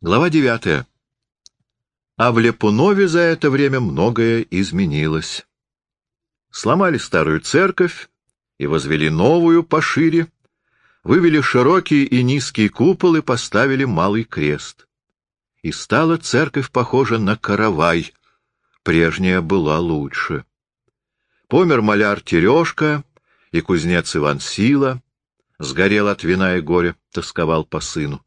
Глава девятая. А в Лепунове за это время многое изменилось. Сломали старую церковь и возвели новую пошире, вывели широкий и низкий купол и поставили малый крест. И стала церковь похожа на каравай, прежняя была лучше. Помер маляр Терешка и кузнец Иван Сила, сгорел от вина и горя, тосковал по сыну.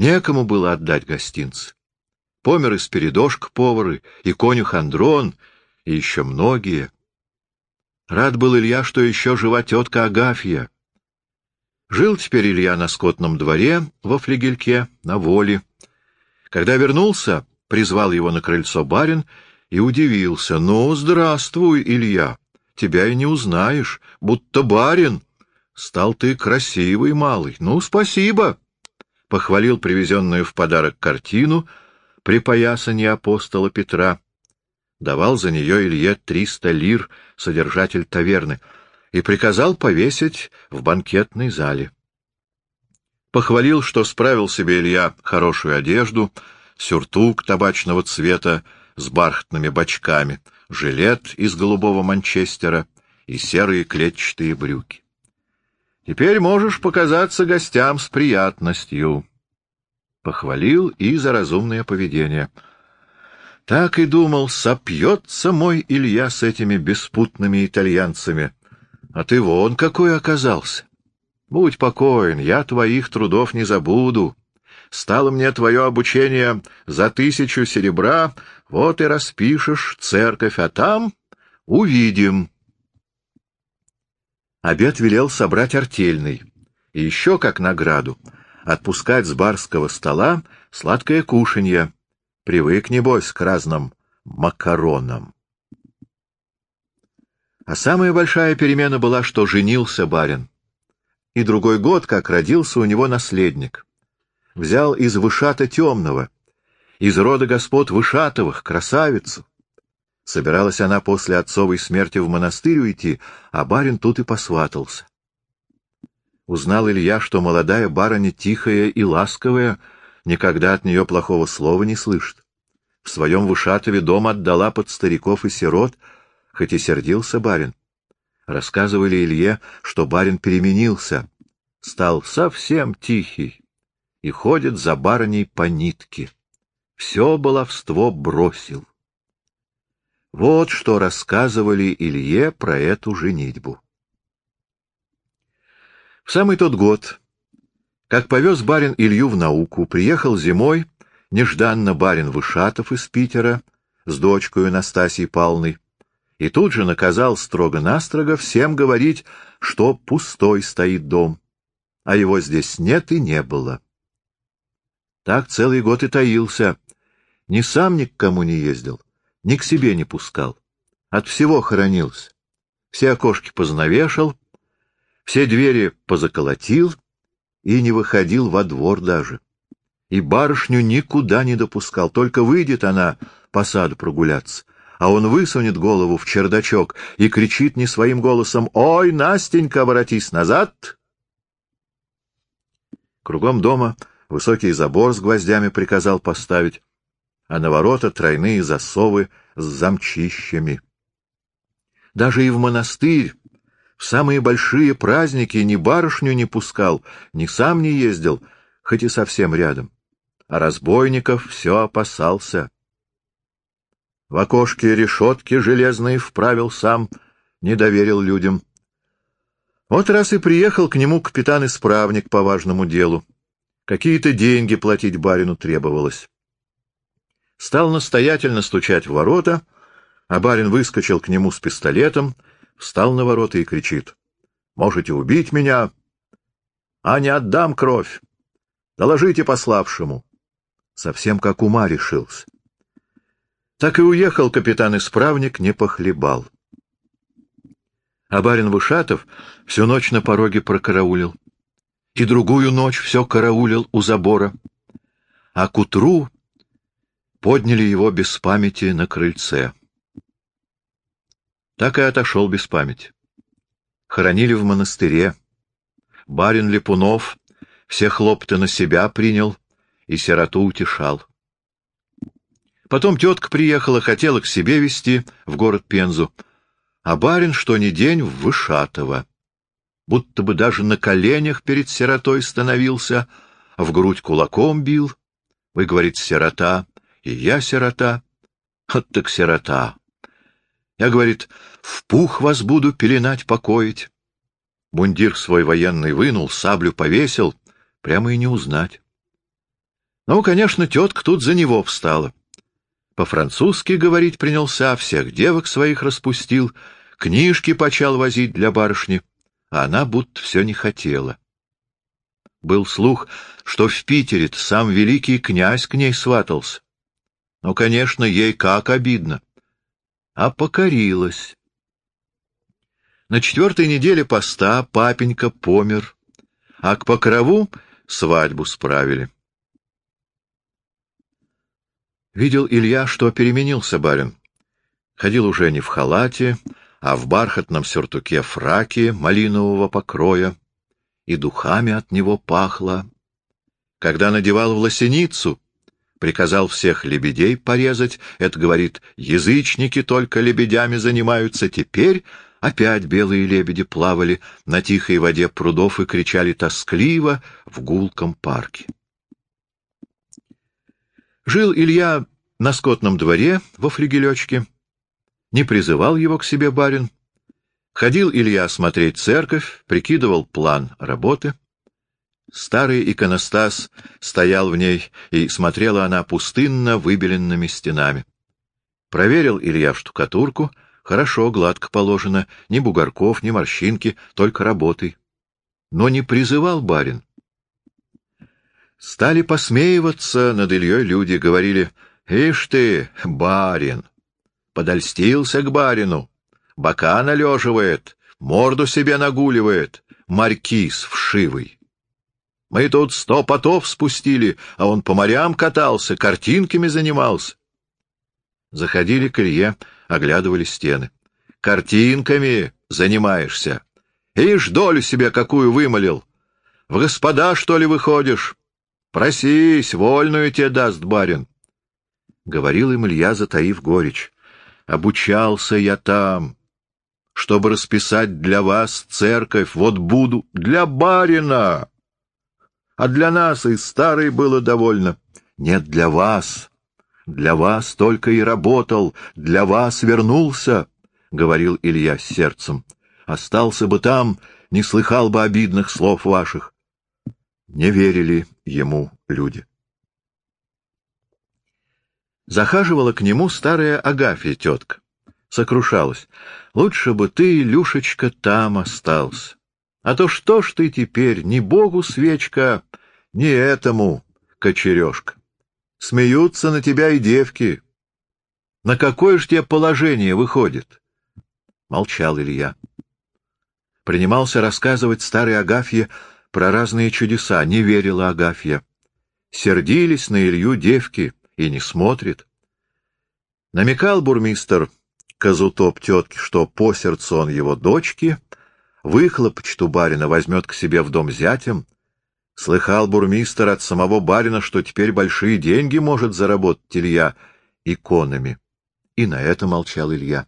Некому было отдать гостинцы. Помер и Спиридошка повары, и конюх Андрон, и еще многие. Рад был Илья, что еще жива тетка Агафья. Жил теперь Илья на скотном дворе во флигельке, на воле. Когда вернулся, призвал его на крыльцо барин и удивился. — Ну, здравствуй, Илья, тебя и не узнаешь, будто барин. Стал ты красивый малый. Ну, спасибо похвалил привезенную в подарок картину при поясании апостола Петра, давал за нее Илье триста лир, содержатель таверны, и приказал повесить в банкетной зале. Похвалил, что справил себе Илья хорошую одежду, сюртук табачного цвета с бархатными бочками, жилет из голубого манчестера и серые клетчатые брюки. Теперь можешь показаться гостям с приятностью. Похвалил и за разумное поведение. Так и думал, сопьется мой Илья с этими беспутными итальянцами. А ты вон какой оказался. Будь покоен, я твоих трудов не забуду. Стало мне твое обучение за тысячу серебра, вот и распишешь церковь, а там увидим. Обед велел собрать артельный, и еще, как награду, отпускать с барского стола сладкое кушанье. Привык, небось, к разным макаронам. А самая большая перемена была, что женился барин. И другой год, как родился у него наследник. Взял из Вышата темного, из рода господ Вышатовых, красавицу, Собиралась она после отцовой смерти в монастырь уйти, а барин тут и посватался. Узнал Илья, что молодая барыня тихая и ласковая, никогда от нее плохого слова не слышит. В своем Вышатове дом отдала под стариков и сирот, хоть и сердился барин. Рассказывали Илье, что барин переменился, стал совсем тихий и ходит за барыней по нитке. Все баловство бросил. Вот что рассказывали Илье про эту женитьбу. В самый тот год, как повез барин Илью в науку, приехал зимой нежданно барин Вышатов из Питера с дочкой Настасьей Павловной, и тут же наказал строго-настрого всем говорить, что пустой стоит дом, а его здесь нет и не было. Так целый год и таился, ни сам ни к кому не ездил, ни к себе не пускал. От всего хоронился. Все окошки познавешал, все двери позаколотил и не выходил во двор даже. И барышню никуда не допускал, только выйдет она по саду прогуляться, а он высунет голову в чердачок и кричит не своим голосом «Ой, Настенька, воротись назад!» Кругом дома высокий забор с гвоздями приказал поставить, а на ворота тройные засовы с замчищами. Даже и в монастырь в самые большие праздники ни барышню не пускал, ни сам не ездил, хоть и совсем рядом. А разбойников все опасался. В окошке решетки железные вправил сам, не доверил людям. Вот раз и приехал к нему капитан-исправник по важному делу. Какие-то деньги платить барину требовалось стал настоятельно стучать в ворота, а барин выскочил к нему с пистолетом, встал на ворота и кричит. — Можете убить меня, а не отдам кровь. Доложите пославшему. Совсем как ума решился. Так и уехал капитан-исправник, не похлебал. А барин Вышатов всю ночь на пороге прокараулил. И другую ночь все караулил у забора. А к утру подняли его без памяти на крыльце. Так и отошел без памяти. Хоронили в монастыре. Барин Липунов все хлопоты на себя принял и сироту утешал. Потом тетка приехала, хотела к себе везти в город Пензу, а барин что ни день в Вышатово. Будто бы даже на коленях перед сиротой становился, в грудь кулаком бил. Вы, говорит, сирота, и я сирота. Вот так сирота. Я, говорит, в пух вас буду пеленать, покоить. Мундир свой военный вынул, саблю повесил, прямо и не узнать. Ну, конечно, тетка тут за него встала. По-французски говорить принялся, всех девок своих распустил, книжки почал возить для барышни, а она будто все не хотела. Был слух, что в Питере сам великий князь к ней сватался. Ну, конечно, ей как обидно. А покорилась. На четвертой неделе поста папенька помер, а к покрову свадьбу справили. Видел Илья, что переменился барин. Ходил уже не в халате, а в бархатном сюртуке фраке малинового покроя, и духами от него пахло. Когда надевал в лосиницу, приказал всех лебедей порезать, это, говорит, язычники только лебедями занимаются, теперь Опять белые лебеди плавали на тихой воде прудов и кричали тоскливо в гулком парке. Жил Илья на скотном дворе во флигелечке. Не призывал его к себе барин. Ходил Илья смотреть церковь, прикидывал план работы. Старый иконостас стоял в ней, и смотрела она пустынно выбеленными стенами. Проверил Илья штукатурку — Хорошо, гладко положено, ни бугорков, ни морщинки, только работай. Но не призывал барин. Стали посмеиваться над Ильей люди, говорили, «Ишь ты, барин! Подольстился к барину, бока належивает, морду себе нагуливает, маркиз вшивый. Мы тут сто потов спустили, а он по морям катался, картинками занимался». Заходили к Илье, оглядывали стены. «Картинками занимаешься. Ишь, долю себе какую вымолил. В господа, что ли, выходишь? Просись, вольную тебе даст барин». Говорил им Илья, затаив горечь. «Обучался я там, чтобы расписать для вас церковь. Вот буду для барина. А для нас и старой было довольно. Нет, для вас». Для вас только и работал, для вас вернулся, — говорил Илья с сердцем. Остался бы там, не слыхал бы обидных слов ваших. Не верили ему люди. Захаживала к нему старая Агафья тетка. Сокрушалась. Лучше бы ты, Илюшечка, там остался. А то что ж ты теперь, ни богу свечка, ни этому кочережка. Смеются на тебя и девки. На какое ж тебе положение выходит? Молчал Илья. Принимался рассказывать старой Агафье про разные чудеса. Не верила Агафья. Сердились на Илью девки и не смотрит. Намекал бурмистр Казутоп тетке, что по сердцу он его дочки, выхлопочту барина возьмет к себе в дом зятем, Слыхал бурмистр от самого барина, что теперь большие деньги может заработать Илья иконами. И на это молчал Илья.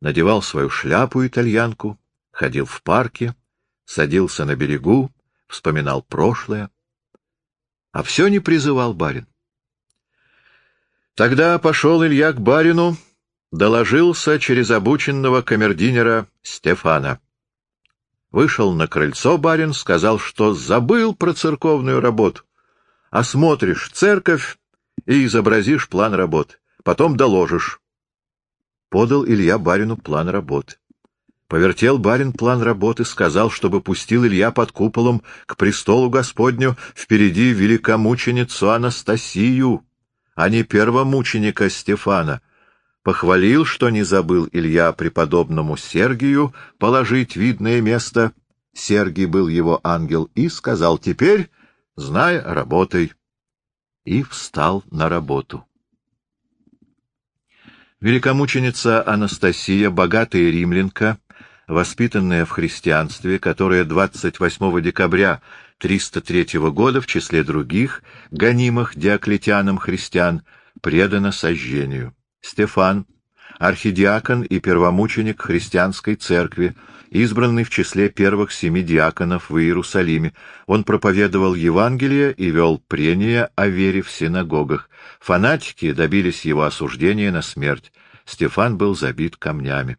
Надевал свою шляпу-итальянку, ходил в парке, садился на берегу, вспоминал прошлое. А все не призывал барин. Тогда пошел Илья к барину, доложился через обученного камердинера Стефана. Вышел на крыльцо барин, сказал, что забыл про церковную работу. Осмотришь церковь и изобразишь план работы. Потом доложишь. Подал Илья барину план работы. Повертел барин план работы, сказал, чтобы пустил Илья под куполом к престолу Господню впереди великомученицу Анастасию, а не первомученика Стефана — похвалил, что не забыл Илья преподобному Сергию положить видное место, Сергий был его ангел, и сказал «Теперь, знай, работай». И встал на работу. Великомученица Анастасия, богатая римлянка, воспитанная в христианстве, которая 28 декабря 303 года в числе других, гонимых Диоклетианом христиан, предана сожжению. Стефан, архидиакон и первомученик христианской церкви, избранный в числе первых семи диаконов в Иерусалиме. Он проповедовал Евангелие и вел прения о вере в синагогах. Фанатики добились его осуждения на смерть. Стефан был забит камнями.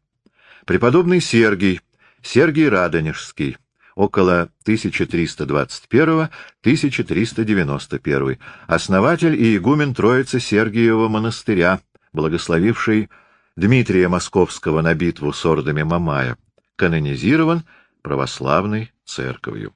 Преподобный Сергий, Сергий Радонежский, около 1321-1391, основатель и игумен Троицы Сергиева монастыря, благословивший Дмитрия Московского на битву с ордами Мамая, канонизирован православной церковью.